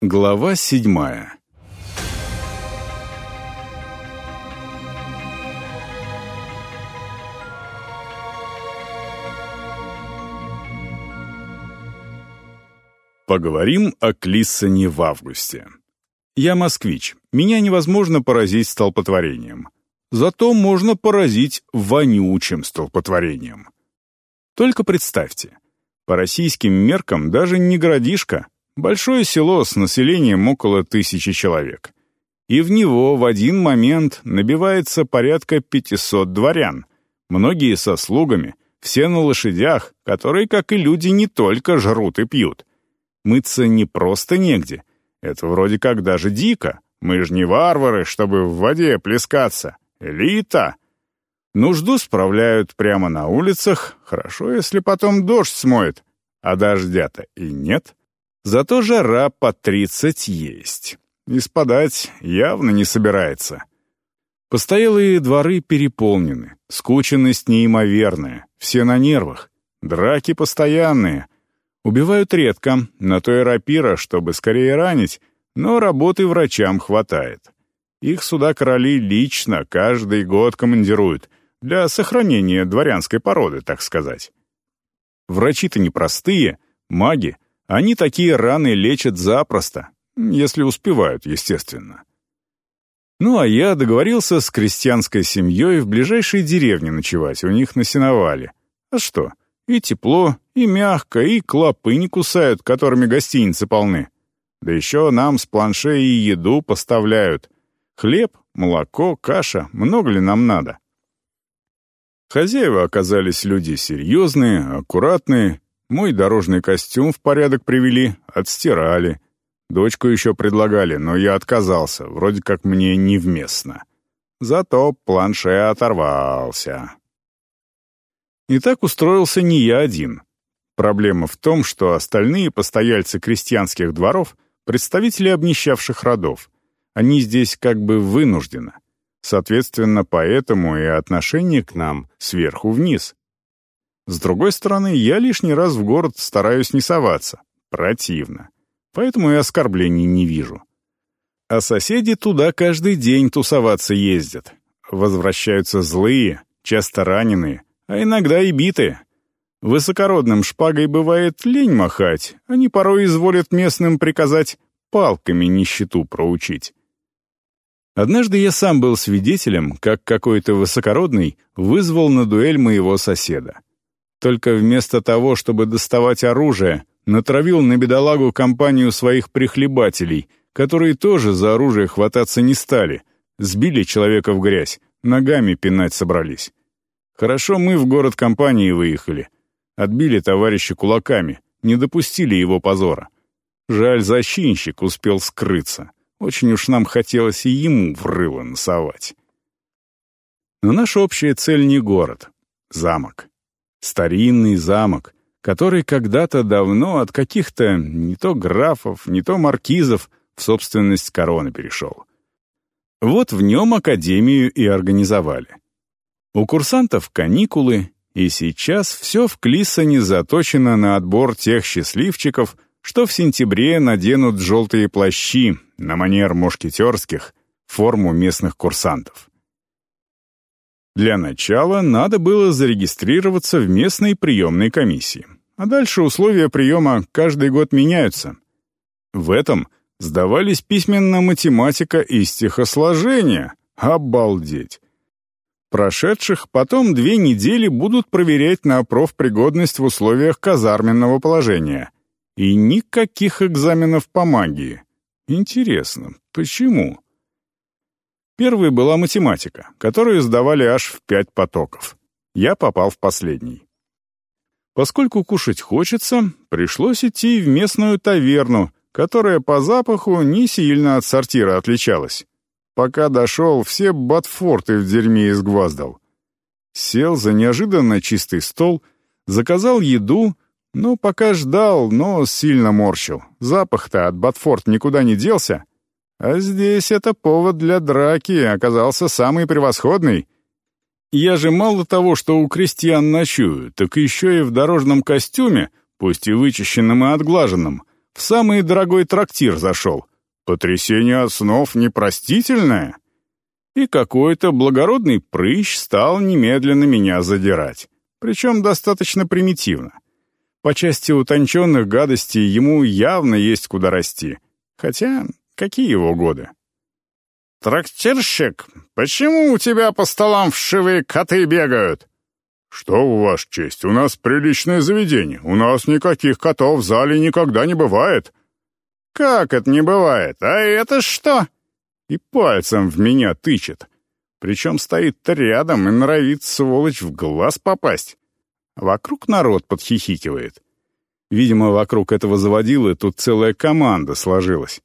Глава седьмая Поговорим о Клиссоне в августе. Я москвич, меня невозможно поразить столпотворением. Зато можно поразить вонючим столпотворением. Только представьте, по российским меркам даже не городишко, большое село с населением около тысячи человек. И в него в один момент набивается порядка 500 дворян, многие со слугами, все на лошадях, которые, как и люди, не только жрут и пьют. Мыться не просто негде, это вроде как даже дико. Мы же не варвары, чтобы в воде плескаться. Элита. Нужду справляют прямо на улицах, хорошо, если потом дождь смоет, а дождя-то и нет. Зато жара по тридцать есть. И спадать явно не собирается. Постоялые дворы переполнены, скученность неимоверная, все на нервах, драки постоянные. Убивают редко, на то и рапира, чтобы скорее ранить, но работы врачам хватает. Их сюда короли лично каждый год командируют, для сохранения дворянской породы, так сказать. Врачи-то непростые, маги, они такие раны лечат запросто, если успевают, естественно. Ну, а я договорился с крестьянской семьей в ближайшей деревне ночевать, у них на сеновале. А что, и тепло, и мягко, и клопы не кусают, которыми гостиницы полны. Да еще нам с планше и еду поставляют. Хлеб, молоко, каша, много ли нам надо? Хозяева оказались люди серьезные, аккуратные. Мой дорожный костюм в порядок привели, отстирали. Дочку еще предлагали, но я отказался, вроде как мне невместно. Зато планше оторвался. И так устроился не я один. Проблема в том, что остальные постояльцы крестьянских дворов — представители обнищавших родов. Они здесь как бы вынуждены. Соответственно, поэтому и отношение к нам сверху вниз. С другой стороны, я лишний раз в город стараюсь не соваться. Противно. Поэтому и оскорблений не вижу. А соседи туда каждый день тусоваться ездят. Возвращаются злые, часто раненые, а иногда и битые. Высокородным шпагой бывает лень махать, они порой изволят местным приказать палками нищету проучить. Однажды я сам был свидетелем, как какой-то высокородный вызвал на дуэль моего соседа. Только вместо того, чтобы доставать оружие, натравил на бедолагу компанию своих прихлебателей, которые тоже за оружие хвататься не стали, сбили человека в грязь, ногами пинать собрались. Хорошо мы в город компании выехали. Отбили товарища кулаками, не допустили его позора. Жаль, защинщик успел скрыться. Очень уж нам хотелось и ему в рыло носовать. Но наша общая цель не город. Замок. Старинный замок, который когда-то давно от каких-то не то графов, не то маркизов в собственность короны перешел. Вот в нем академию и организовали. У курсантов каникулы, и сейчас все в Клиссоне заточено на отбор тех счастливчиков, что в сентябре наденут желтые плащи на манер мушкетерских, форму местных курсантов. Для начала надо было зарегистрироваться в местной приемной комиссии, а дальше условия приема каждый год меняются. В этом сдавались письменно математика и стихосложение. Обалдеть! Прошедших потом две недели будут проверять на профпригодность в условиях казарменного положения. И никаких экзаменов по магии. Интересно, почему? Первой была математика, которую сдавали аж в пять потоков. Я попал в последний. Поскольку кушать хочется, пришлось идти в местную таверну, которая по запаху не сильно от сортира отличалась. Пока дошел, все ботфорты в дерьме изгваздал. Сел за неожиданно чистый стол, заказал еду — ну, пока ждал, но сильно морщил. Запах-то от Батфорд никуда не делся. А здесь это повод для драки оказался самый превосходный. Я же мало того, что у крестьян ночую, так еще и в дорожном костюме, пусть и вычищенном и отглаженном, В самый дорогой трактир зашел. Потрясение основ непростительное. И какой-то благородный прыщ стал немедленно меня задирать. Причем достаточно примитивно. По части утонченных гадостей ему явно есть куда расти. Хотя, какие его годы? «Трактирщик, почему у тебя по столам вшивые коты бегают?» «Что у вас, честь, у нас приличное заведение. У нас никаких котов в зале никогда не бывает». «Как это не бывает? А это что?» И пальцем в меня тычет. Причем стоит рядом и норовит, сволочь, в глаз попасть. Вокруг народ подхихикивает. Видимо, вокруг этого заводилы тут целая команда сложилась.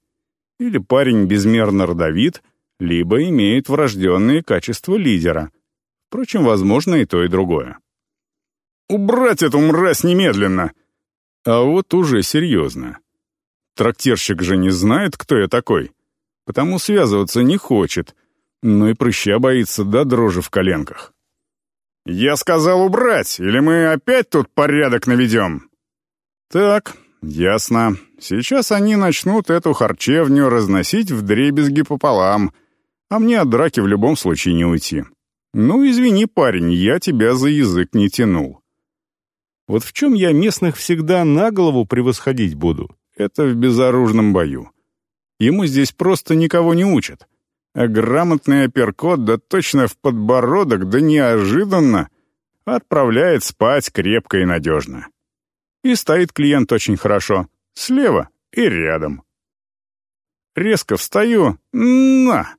Или парень безмерно родовит, либо имеет врожденные качества лидера. Впрочем, возможно и то, и другое. «Убрать эту мразь немедленно!» А вот уже серьезно. Трактирщик же не знает, кто я такой, потому связываться не хочет, но и прыща боится до дрожи в коленках. «Я сказал убрать, или мы опять тут порядок наведем?» «Так, ясно. Сейчас они начнут эту харчевню разносить в дребезги пополам, а мне от драки в любом случае не уйти. Ну, извини, парень, я тебя за язык не тянул. Вот в чем я местных всегда на голову превосходить буду, это в безоружном бою. Ему здесь просто никого не учат. А грамотный апперкот, да точно в подбородок, да неожиданно, отправляет спать крепко и надежно. И стоит клиент очень хорошо, слева и рядом. Резко встаю, на,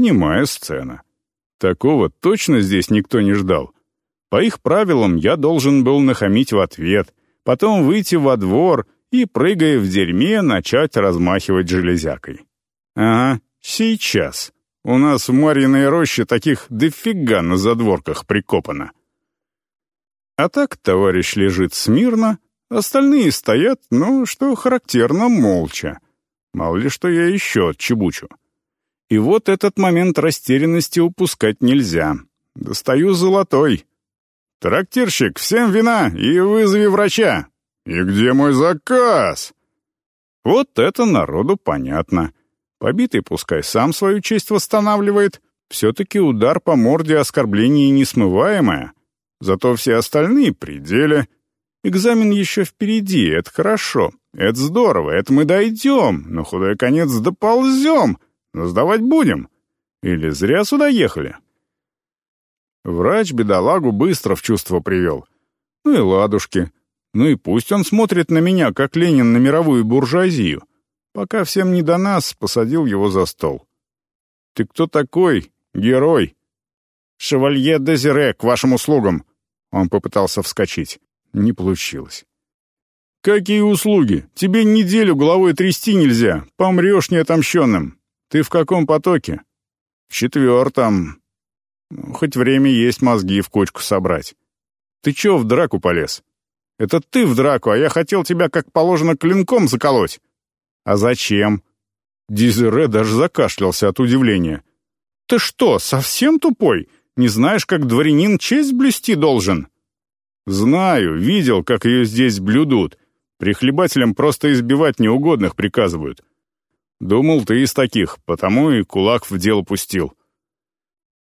Немая сцена. Такого точно здесь никто не ждал. По их правилам я должен был нахамить в ответ, потом выйти во двор и, прыгая в дерьме, начать размахивать железякой. Ага, сейчас. У нас в Марьиной роще таких дофига на задворках прикопано. А так товарищ лежит смирно, остальные стоят, ну, что характерно, молча. Мало ли что я еще отчебучу. И вот этот момент растерянности упускать нельзя. Достаю золотой. «Трактирщик, всем вина и вызови врача!» «И где мой заказ?» Вот это народу понятно. Побитый пускай сам свою честь восстанавливает. Все-таки удар по морде оскорбление несмываемое. Зато все остальные при деле. Экзамен еще впереди, это хорошо. Это здорово, это мы дойдем. На худой конец доползем. Но сдавать будем. Или зря сюда ехали?» Врач бедолагу быстро в чувство привел. Ну и ладушки. Ну и пусть он смотрит на меня, как Ленин на мировую буржуазию. Пока всем не до нас, посадил его за стол. «Ты кто такой? Герой?» «Шевалье Дезире, к вашим услугам!» Он попытался вскочить. Не получилось. «Какие услуги? Тебе неделю головой трясти нельзя. Помрешь неотомщенным. «Ты в каком потоке?» «В четвертом. Хоть время есть мозги в кучку собрать. Ты чё в драку полез? Это ты в драку, а я хотел тебя, как положено, клинком заколоть. А зачем?» Дизере даже закашлялся от удивления. «Ты что, совсем тупой? Не знаешь, как дворянин честь блюсти должен?» «Знаю, видел, как ее здесь блюдут. Прихлебателям просто избивать неугодных приказывают. Думал, ты из таких, потому и кулак в дело пустил.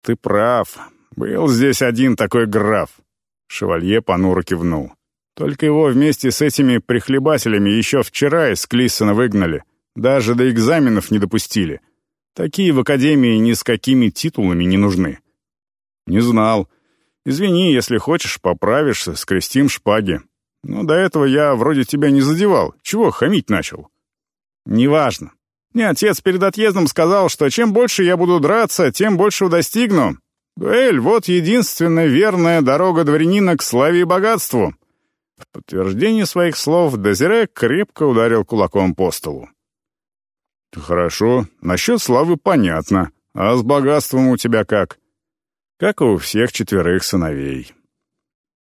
Ты прав. Был здесь один такой граф. Шевалье понуро кивнул. Только его вместе с этими прихлебателями еще вчера из Клиссона выгнали. Даже до экзаменов не допустили. Такие в академии ни с какими титулами не нужны. Не знал. Извини, если хочешь, поправишься, скрестим шпаги. Но до этого я вроде тебя не задевал. Чего хамить начал? Неважно. Мне отец перед отъездом сказал, что чем больше я буду драться, тем больше достигну. Дуэль — вот единственная верная дорога дворянина к славе и богатству». В подтверждение своих слов Дезире крепко ударил кулаком по столу. «Хорошо, насчет славы понятно. А с богатством у тебя как?» «Как у всех четверых сыновей».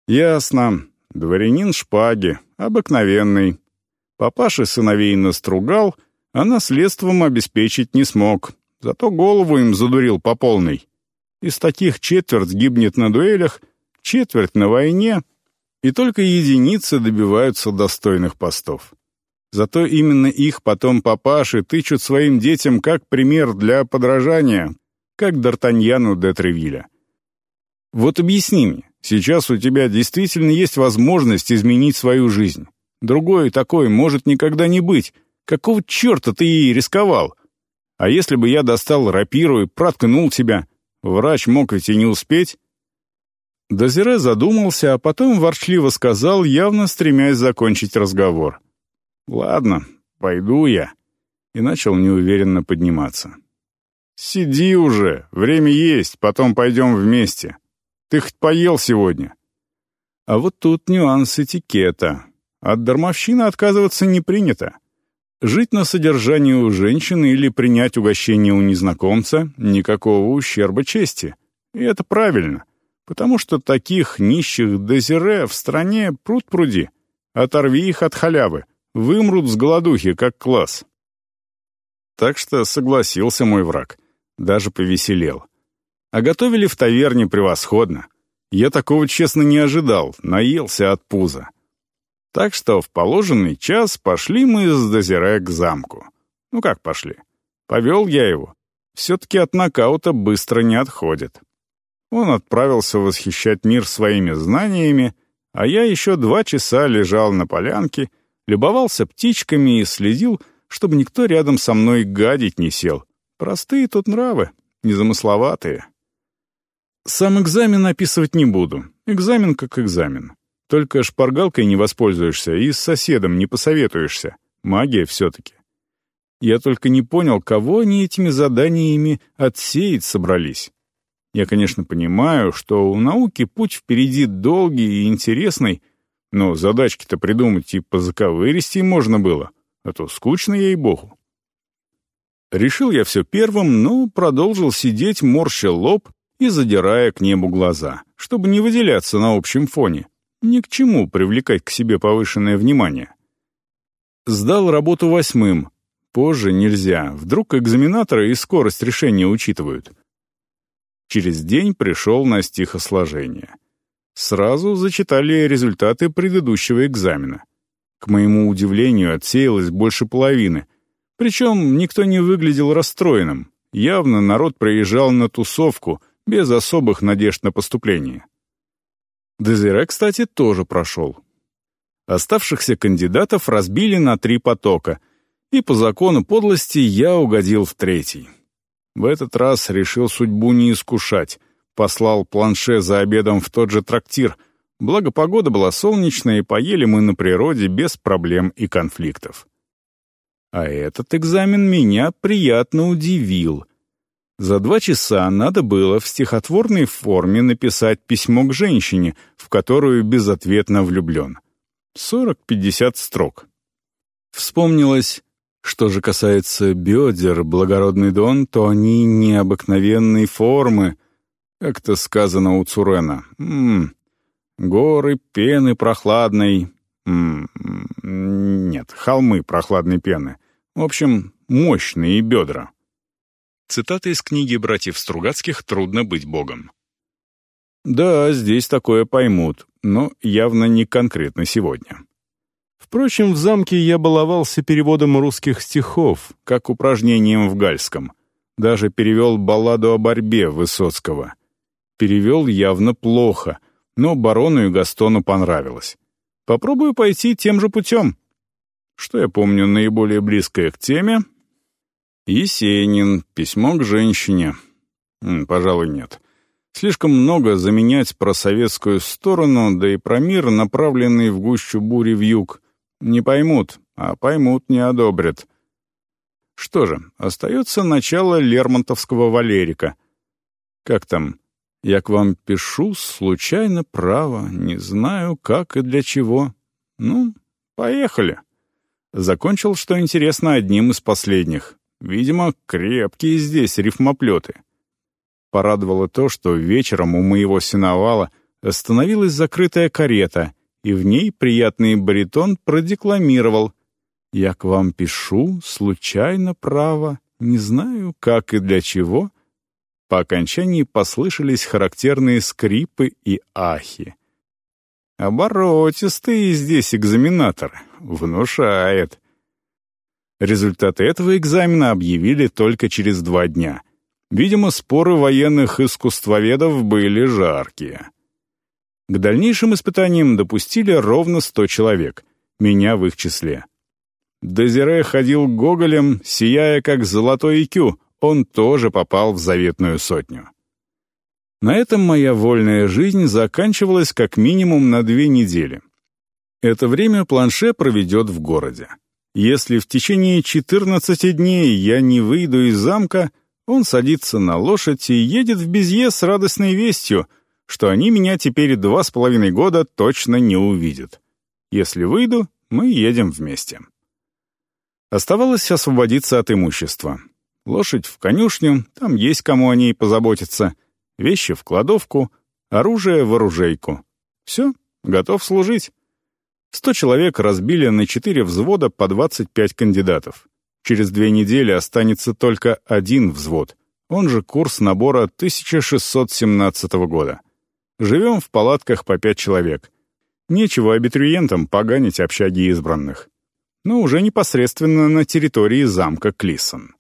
«Ясно. Дворянин шпаги, обыкновенный. Папаша сыновей настругал — а наследством обеспечить не смог, зато голову им задурил по полной. Из таких четверть гибнет на дуэлях, четверть на войне, и только единицы добиваются достойных постов. Зато именно их потом папаши тычут своим детям как пример для подражания, как Д'Артаньяну де Тревиля. Вот объясни мне, сейчас у тебя действительно есть возможность изменить свою жизнь. Другой такой может никогда не быть. Какого черта ты ей рисковал? А если бы я достал рапиру и проткнул тебя, врач мог ведь и не успеть. Дозире задумался, а потом ворчливо сказал, явно стремясь закончить разговор. «Ладно, пойду я», и начал неуверенно подниматься. «Сиди уже, время есть, потом пойдем вместе. Ты хоть поел сегодня?» А вот тут нюанс этикета. От дармовщины отказываться не принято. Жить на содержании у женщины или принять угощение у незнакомца — никакого ущерба чести. И это правильно, потому что таких нищих дезире в стране пруд-пруди. Оторви их от халявы, вымрут с голодухи, как класс. Так что согласился мой враг, даже повеселел. А готовили в таверне превосходно. Я такого, честно, не ожидал, наелся от пуза. Так что в положенный час пошли мы с Дозире к замку. Ну как пошли? Повел я его. Все-таки от нокаута быстро не отходит. Он отправился восхищать мир своими знаниями, а я еще два часа лежал на полянке, любовался птичками и следил, чтобы никто рядом со мной гадить не сел. Простые тут нравы, незамысловатые. Сам экзамен описывать не буду. Экзамен как экзамен. Только шпаргалкой не воспользуешься и с соседом не посоветуешься. Магия все-таки. Я только не понял, кого они этими заданиями отсеять собрались. Я, конечно, понимаю, что у науки путь впереди долгий и интересный, но задачки-то придумать и по заковыристей можно было, а то скучно ей-богу. Решил я все первым, но продолжил сидеть, морща лоб и задирая к небу глаза, чтобы не выделяться на общем фоне, ни к чему привлекать к себе повышенное внимание. Сдал работу восьмым. Позже нельзя. Вдруг экзаменаторы и скорость решения учитывают. Через день пришел на стихосложение. Сразу зачитали результаты предыдущего экзамена. К моему удивлению, отсеялось больше половины. Причем никто не выглядел расстроенным. Явно народ приезжал на тусовку, без особых надежд на поступление. Дезире, кстати, тоже прошел. Оставшихся кандидатов разбили на три потока, и по закону подлости я угодил в третий. В этот раз решил судьбу не искушать, послал планше за обедом в тот же трактир, благо погода была солнечная, и поели мы на природе без проблем и конфликтов. А этот экзамен меня приятно удивил. За два часа надо было в стихотворной форме написать письмо к женщине, в которую безответно влюблен. Сорок-пятьдесят строк. Вспомнилось, что же касается бедер, благородный дон, то они необыкновенной формы, как-то сказано у Цурена. М -м, горы пены прохладной... М -м, нет, холмы прохладной пены. В общем, мощные бедра. Цитата из книги братьев Стругацких «Трудно быть богом». Да, здесь такое поймут, но явно не конкретно сегодня. Впрочем, в замке я баловался переводом русских стихов, как упражнением в гальском. Даже перевел балладу о борьбе Высоцкого. Перевел явно плохо, но барону и Гастону понравилось. Попробую пойти тем же путем. Что я помню наиболее близкое к теме, Есенин. Письмо к женщине. Пожалуй, нет. Слишком много заменять про советскую сторону, да и про мир, направленный в гущу бури в юг. Не поймут, а поймут не одобрят. Что же, остается начало Лермонтовского Валерика. Как там? Я к вам пишу, случайно, право, не знаю, как и для чего. Ну, поехали. Закончил, что интересно, одним из последних. Видимо, крепкие здесь рифмоплеты. Порадовало то, что вечером у моего сеновала остановилась закрытая карета, и в ней приятный баритон продекламировал «Я к вам пишу, случайно, право, не знаю, как и для чего». По окончании послышались характерные скрипы и ахи. Оборотистый здесь экзаменатор, внушает. Результаты этого экзамена объявили только через два дня. Видимо, споры военных искусствоведов были жаркие. К дальнейшим испытаниям допустили ровно 100 человек, меня в их числе. Дезире ходил гоголем, сияя как золотой икю, он тоже попал в заветную сотню. На этом моя вольная жизнь заканчивалась как минимум на две недели. Это время планше проведет в городе. Если в течение 14 дней я не выйду из замка, он садится на лошадь и едет в Безье с радостной вестью, что они меня теперь два с половиной года точно не увидят. Если выйду, мы едем вместе. Оставалось освободиться от имущества. Лошадь в конюшню, там есть кому о ней позаботиться — вещи в кладовку, оружие в оружейку. Все, готов служить. Сто человек разбили на четыре взвода по 25 кандидатов. Через две недели останется только один взвод, он же курс набора 1617 года. Живем в палатках по пять человек. Нечего абитуриентам поганить общаги избранных. Но уже непосредственно на территории замка Клисон.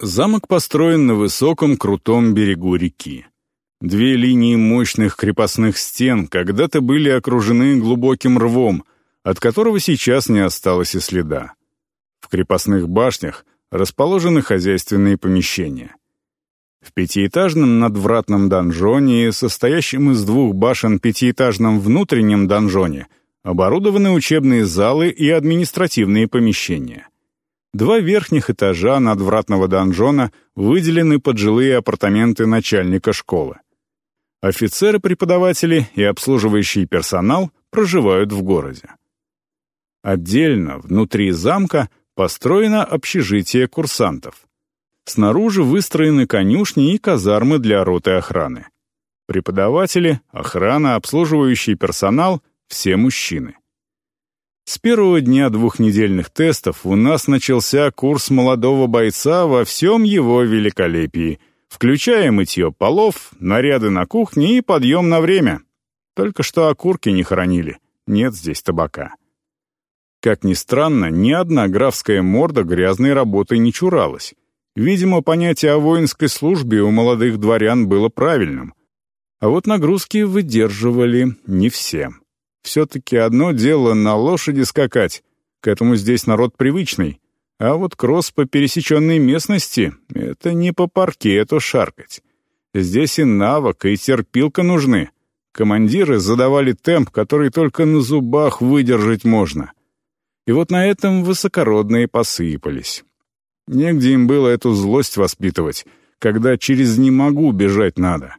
Замок построен на высоком крутом берегу реки. Две линии мощных крепостных стен когда-то были окружены глубоким рвом, от которого сейчас не осталось и следа. В крепостных башнях расположены хозяйственные помещения. В пятиэтажном надвратном донжоне состоящем из двух башен пятиэтажном внутреннем донжоне, оборудованы учебные залы и административные помещения. Два верхних этажа надвратного донжона выделены под жилые апартаменты начальника школы. Офицеры-преподаватели и обслуживающий персонал проживают в городе. Отдельно, внутри замка, построено общежитие курсантов. Снаружи выстроены конюшни и казармы для роты охраны. Преподаватели, охрана, обслуживающий персонал — все мужчины. С первого дня двухнедельных тестов у нас начался курс молодого бойца во всем его великолепии, включая мытье полов, наряды на кухне и подъем на время. Только что окурки не хоронили, нет здесь табака. Как ни странно, ни одна графская морда грязной работой не чуралась. Видимо, понятие о воинской службе у молодых дворян было правильным. А вот нагрузки выдерживали не все. Все-таки одно дело на лошади скакать, к этому здесь народ привычный, а вот кросс по пересеченной местности — это не по паркету шаркать. Здесь и навык, и терпилка нужны. Командиры задавали темп, который только на зубах выдержать можно. И вот на этом высокородные посыпались. Негде им было эту злость воспитывать, когда через «не могу» бежать надо.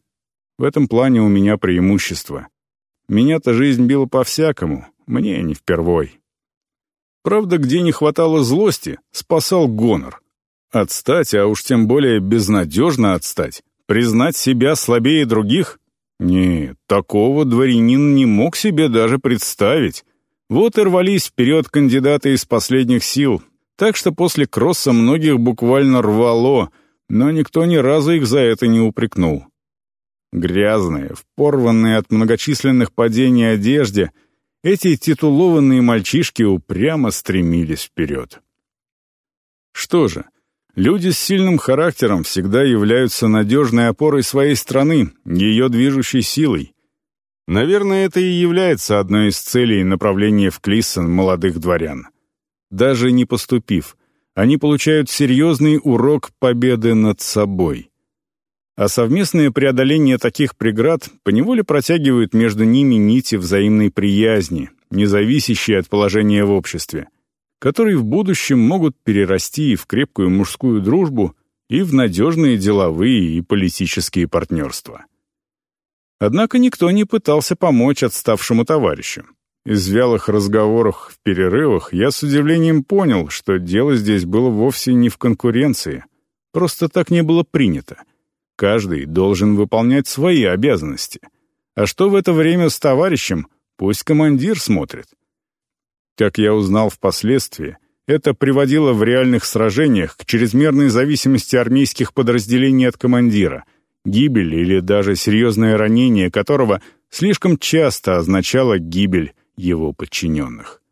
В этом плане у меня преимущество. Меня-то жизнь била по-всякому, мне не впервой. Правда, где не хватало злости, спасал гонор. Отстать, а уж тем более безнадежно отстать, признать себя слабее других? Нет, такого дворянин не мог себе даже представить. Вот и рвались вперед кандидаты из последних сил, так что после кросса многих буквально рвало, но никто ни разу их за это не упрекнул. Грязные, впорванные от многочисленных падений одежде, эти титулованные мальчишки упрямо стремились вперед. Что же, люди с сильным характером всегда являются надежной опорой своей страны, ее движущей силой. Наверное, это и является одной из целей направления в Клиссен молодых дворян. Даже не поступив, они получают серьезный урок победы над собой а совместное преодоление таких преград поневоле протягивает между ними нити взаимной приязни, не зависящие от положения в обществе, которые в будущем могут перерасти и в крепкую мужскую дружбу, и в надежные деловые и политические партнерства. Однако никто не пытался помочь отставшему товарищу. Из вялых разговоров в перерывах я с удивлением понял, что дело здесь было вовсе не в конкуренции. Просто так не было принято — Каждый должен выполнять свои обязанности. А что в это время с товарищем, пусть командир смотрит. Как я узнал впоследствии, это приводило в реальных сражениях к чрезмерной зависимости армейских подразделений от командира, гибель или даже серьезное ранение которого слишком часто означало гибель его подчиненных.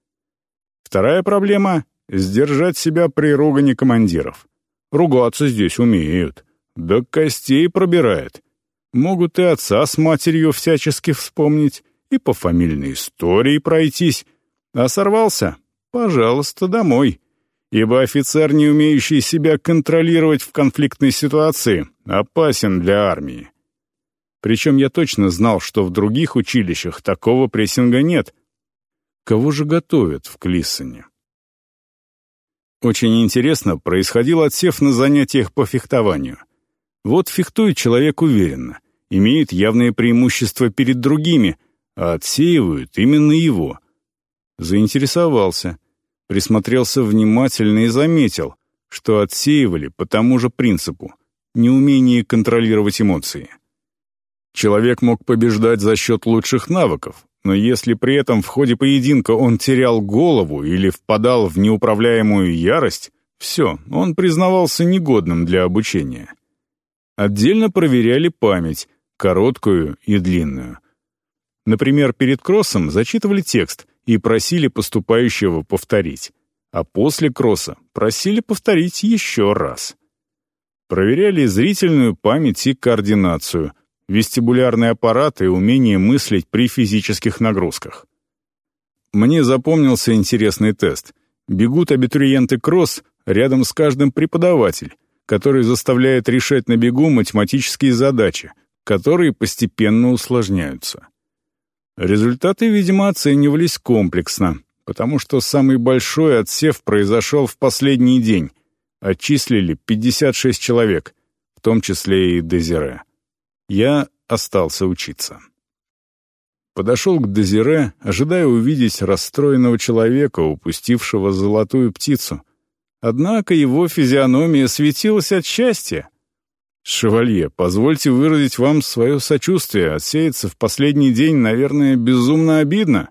Вторая проблема — Сдержать себя при ругане командиров. Ругаться здесь умеют. Да костей пробирает. Могут и отца с матерью всячески вспомнить, и по фамильной истории пройтись. А сорвался? Пожалуйста, домой. Ибо офицер, не умеющий себя контролировать в конфликтной ситуации, опасен для армии. Причем я точно знал, что в других училищах такого прессинга нет. Кого же готовят в Клиссоне? Очень интересно происходил отсев на занятиях по фехтованию. Вот фехтует человек уверенно, имеет явные преимущества перед другими, а отсеивают именно его. Заинтересовался, присмотрелся внимательно и заметил, что отсеивали по тому же принципу — неумение контролировать эмоции. Человек мог побеждать за счет лучших навыков, но если при этом в ходе поединка он терял голову или впадал в неуправляемую ярость, все, он признавался негодным для обучения. Отдельно проверяли память, короткую и длинную. Например, перед кроссом зачитывали текст и просили поступающего повторить, а после кросса просили повторить еще раз. Проверяли зрительную память и координацию, вестибулярный аппарат и умение мыслить при физических нагрузках. Мне запомнился интересный тест. Бегут абитуриенты кросс, рядом с каждым преподаватель, который заставляет решать на бегу математические задачи, которые постепенно усложняются. Результаты, видимо, оценивались комплексно, потому что самый большой отсев произошел в последний день. Отчислили 56 человек, в том числе и Дезире. Я остался учиться. Подошел к Дезире, ожидая увидеть расстроенного человека, упустившего золотую птицу. Однако его физиономия светилась от счастья. «Шевалье, позвольте выразить вам свое сочувствие. Отсеяться в последний день, наверное, безумно обидно».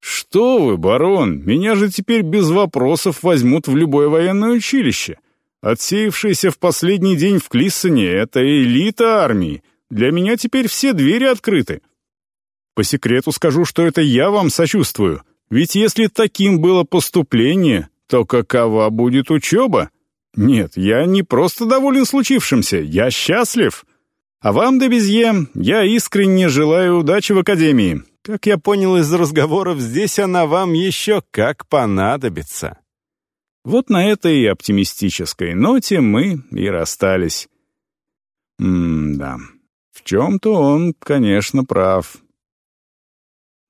«Что вы, барон, меня же теперь без вопросов возьмут в любое военное училище. Отсеявшиеся в последний день в Клиссоне — это элита армии, для меня теперь все двери открыты. По секрету скажу, что это я вам сочувствую. Ведь если таким было поступление, то какова будет учеба? Нет, я не просто доволен случившимся, я счастлив. А вам, Дебезье, я искренне желаю удачи в Академии. Как я понял из разговоров, здесь она вам еще как понадобится. Вот на этой оптимистической ноте мы и расстались. М-да. В чем-то он, конечно, прав.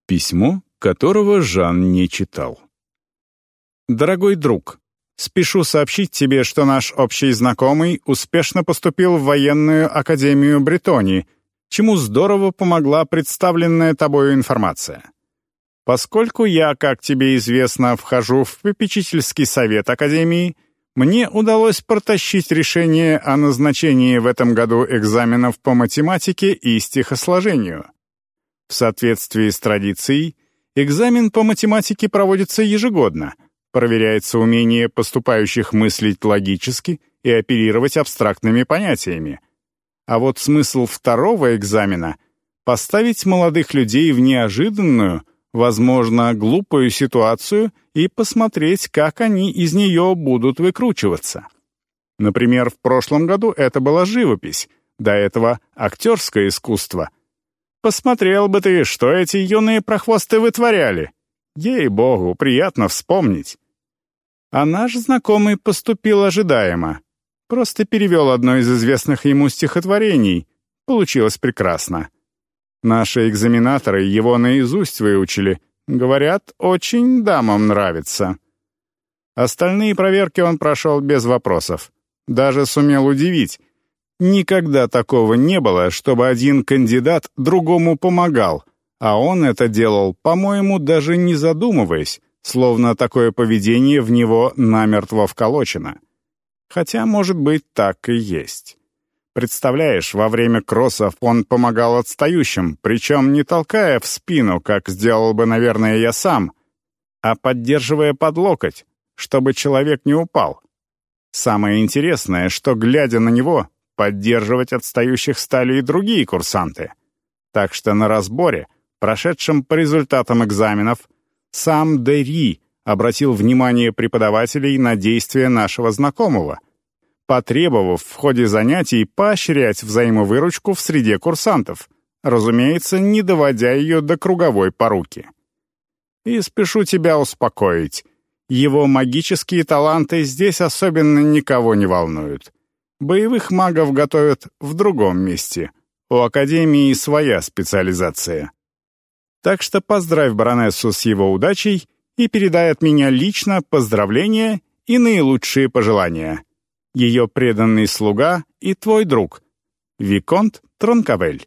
Письмо, которого Жан не читал. «Дорогой друг, спешу сообщить тебе, что наш общий знакомый успешно поступил в военную академию Бретонии, чему здорово помогла представленная тобою информация. Поскольку я, как тебе известно, вхожу в попечительский совет Академии, мне удалось протащить решение о назначении в этом году экзаменов по математике и стихосложению. В соответствии с традицией, экзамен по математике проводится ежегодно, проверяется умение поступающих мыслить логически и оперировать абстрактными понятиями. А вот смысл второго экзамена — поставить молодых людей в неожиданную — возможно, глупую ситуацию и посмотреть, как они из нее будут выкручиваться. Например, в прошлом году это была живопись, до этого актерское искусство. Посмотрел бы ты, что эти юные прохвосты вытворяли. Ей-богу, приятно вспомнить. А наш знакомый поступил ожидаемо. Просто перевел одно из известных ему стихотворений. Получилось прекрасно. Наши экзаменаторы его наизусть выучили. Говорят, очень дамам нравится. Остальные проверки он прошел без вопросов. Даже сумел удивить. Никогда такого не было, чтобы один кандидат другому помогал, а он это делал, по-моему, даже не задумываясь, словно такое поведение в него намертво вколочено. Хотя, может быть, так и есть. Представляешь, во время кроссов он помогал отстающим, причем не толкая в спину, как сделал бы, наверное, я сам, а поддерживая под локоть, чтобы человек не упал. Самое интересное, что, глядя на него, поддерживать отстающих стали и другие курсанты. Так что на разборе, прошедшем по результатам экзаменов, сам Дери обратил внимание преподавателей на действия нашего знакомого, потребовав в ходе занятий поощрять взаимовыручку в среде курсантов, разумеется, не доводя ее до круговой поруки. И спешу тебя успокоить. Его магические таланты здесь особенно никого не волнуют. Боевых магов готовят в другом месте. У Академии своя специализация. Так что поздравь баронессу с его удачей и передай от меня лично поздравления и наилучшие пожелания. Ее преданный слуга и твой друг, Виконт Тронкавель.